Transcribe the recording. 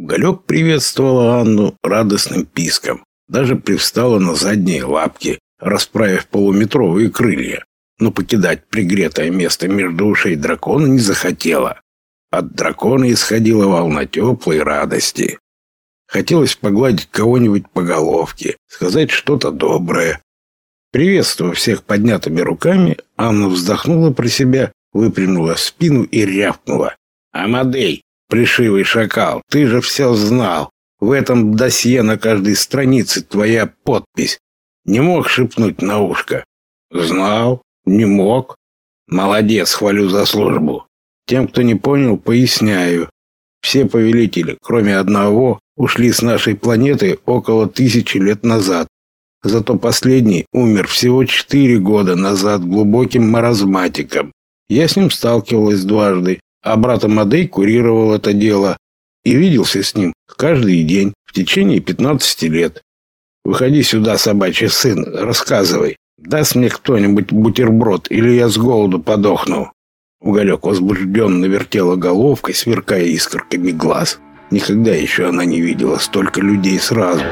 Уголек приветствовала Анну радостным писком. Даже привстала на задние лапки, расправив полуметровые крылья. Но покидать пригретое место между ушей дракона не захотела. От дракона исходила волна теплой радости. Хотелось погладить кого-нибудь по головке, сказать что-то доброе. Приветствуя всех поднятыми руками, Анна вздохнула про себя, выпрямила спину и рявкнула. «Амадей, Пришивый шакал, ты же все знал. В этом досье на каждой странице твоя подпись. Не мог шепнуть на ушко? Знал, не мог. Молодец, хвалю за службу. Тем, кто не понял, поясняю. Все повелители, кроме одного, ушли с нашей планеты около тысячи лет назад. Зато последний умер всего четыре года назад глубоким маразматиком. Я с ним сталкивалась дважды, а брат Амадей курировал это дело и виделся с ним каждый день в течение 15 лет. Выходи сюда, собачий сын, рассказывай. Даст мне кто-нибудь бутерброд, или я с голоду подохну?» Уголек возбужденно вертела головкой, сверкая искорками глаз. Никогда еще она не видела столько людей сразу.